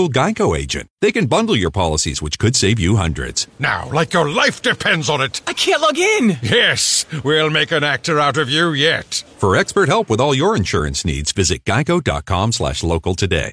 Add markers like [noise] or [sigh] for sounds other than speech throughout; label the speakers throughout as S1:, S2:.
S1: local Geico agent. They can bundle your policies, which could save you hundreds.
S2: Now, like your life depends on it.
S3: I can't log in.
S2: Yes, we'll make an actor out of you yet.
S1: For expert help with all your insurance needs, visit geico.com slash local today.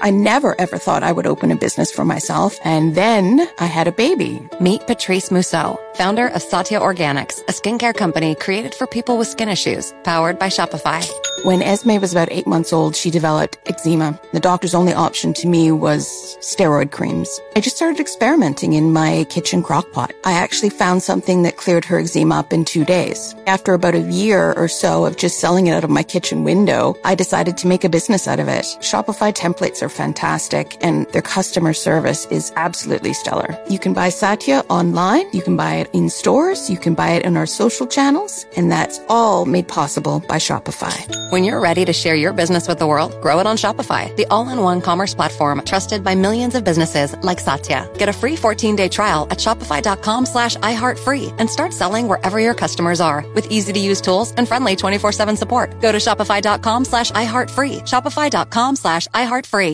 S4: I never ever thought I would open a business for myself. And then I had a baby.
S5: Meet Patrice Mousseau, founder of Satya Organics, a skincare company created for people with skin issues, powered by Shopify.
S4: When Esme was about eight months old, she developed eczema. The doctor's only option to me was steroid creams. I just started experimenting in my kitchen crock pot. I actually found something that cleared her eczema up in two days. After about a year or so of just selling it out of my kitchen window, I decided to make a business out of it. Shopify templates are fantastic and their customer service is absolutely stellar. You can buy Satya online, you can buy it in stores, you can buy it in our social channels, and that's all made possible by Shopify.
S5: When you're ready to share your business with the world, grow it on Shopify, the all-in-one commerce platform trusted by millions of businesses like Satya. Get a free 14-day trial at shopify.com slash iHeartFree and start selling wherever your customers are with easy-to-use tools and friendly 24-7 support. Go to shopify.com slash iHeartFree, shopify.com slash iHeartFree.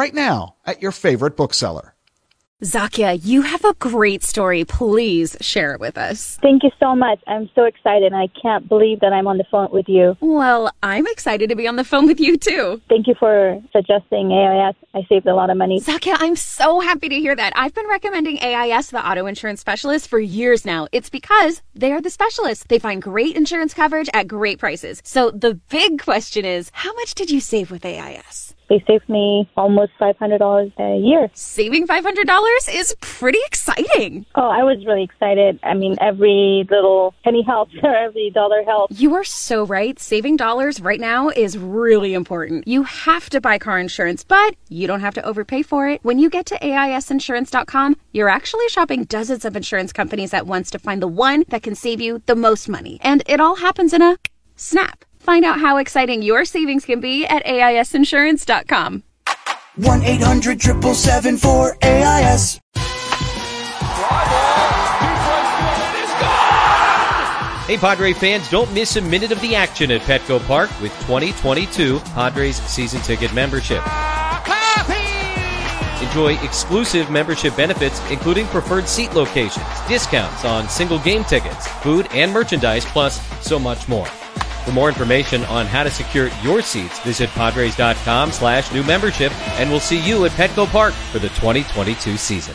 S6: right now at your favorite bookseller.
S7: Zakia, you have a great story. Please share it with us.
S8: Thank you so much. I'm so excited. I can't believe that I'm on the phone with you.
S7: Well, I'm excited to be on the phone with you too.
S8: Thank you for suggesting AIS. I saved a lot of money.
S7: Zakia, I'm so happy to hear that. I've been recommending AIS, the auto insurance specialist, for years now. It's because they are the specialists. They find great insurance coverage at great prices. So the big question is, how much did you save with AIS?
S8: They saved me almost $500 a year.
S7: Saving $500 is pretty exciting.
S8: Oh, I was really excited. I mean, every little penny helps [laughs] or every dollar helps.
S7: You are so right. Saving dollars right now is really important. You have to buy car insurance, but you don't have to overpay for it. When you get to AISinsurance.com, you're actually shopping dozens of insurance companies at once to find the one that can save you the most money. And it all happens in a snap. Find out how exciting your savings can be at AISinsurance.com.
S9: 1 800 777 AIS.
S10: Hey, Padre fans, don't miss a minute of the action at Petco Park with 2022 Padres season ticket membership. Enjoy exclusive membership benefits, including preferred seat locations, discounts on single game tickets, food and merchandise, plus so much more. For more information on how to secure your seats, visit Padres.com slash new membership, and we'll see you at Petco Park for the 2022 season.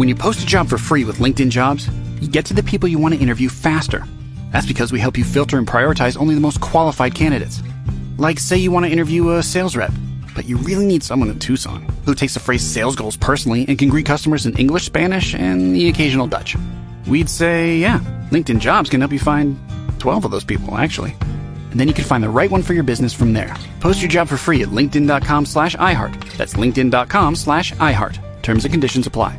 S11: When you post a job for free with LinkedIn Jobs, you get to the people you want to interview faster. That's because we help you filter and prioritize only the most qualified candidates. Like, say you want to interview a sales rep, but you really need someone in Tucson who takes the phrase sales goals personally and can greet customers in English, Spanish, and the occasional Dutch. We'd say, yeah, LinkedIn Jobs can help you find 12 of those people, actually. And then you can find the right one for your business from there. Post your job for free at linkedin.com slash iHeart. That's linkedin.com slash iHeart. Terms and conditions apply.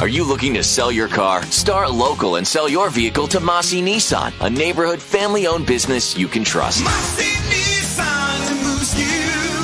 S12: Are you looking to sell your car? Start local and sell your vehicle to Mossy Nissan, a neighborhood family owned business you can trust.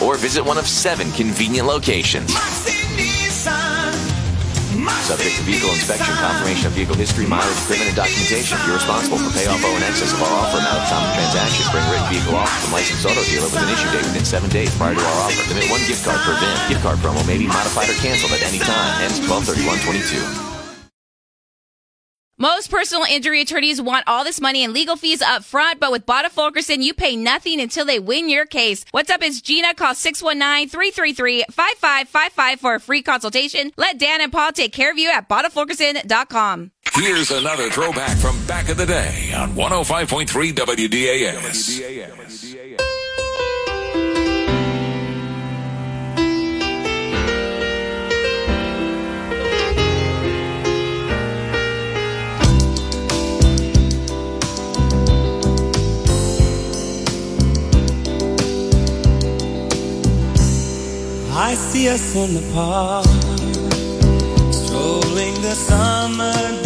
S12: or visit one of seven convenient locations. Subject to vehicle inspection, confirmation of vehicle history, mileage, equipment, and documentation. If you're responsible for payoff owe excess of our offer amount of time of transaction, bring written vehicle off from licensed auto dealer with an issue date within seven days prior to our offer. Limit one gift card per VIN. Gift card promo may be modified or canceled at any time. Ends 123122.
S13: Most personal injury attorneys want all this money and legal fees up front, but with Botta Fulkerson, you pay nothing until they win your case. What's up? It's Gina. Call 619-333-5555 for a free consultation. Let Dan and Paul take care of you at BottaFulkerson.com.
S14: Here's another throwback from back of the day on 105.3 WDAS.
S15: I see us in the park, strolling the summer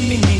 S15: made me